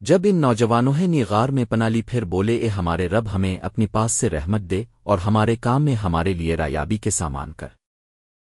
جب ان نوجوانوں نے غار میں پنالی پھر بولے، اے ہمارے رب، ہمیں اپنی پاس سے رحمت دے اور ہمارے کام میں ہمارے لیے رایابی کے سامان کر۔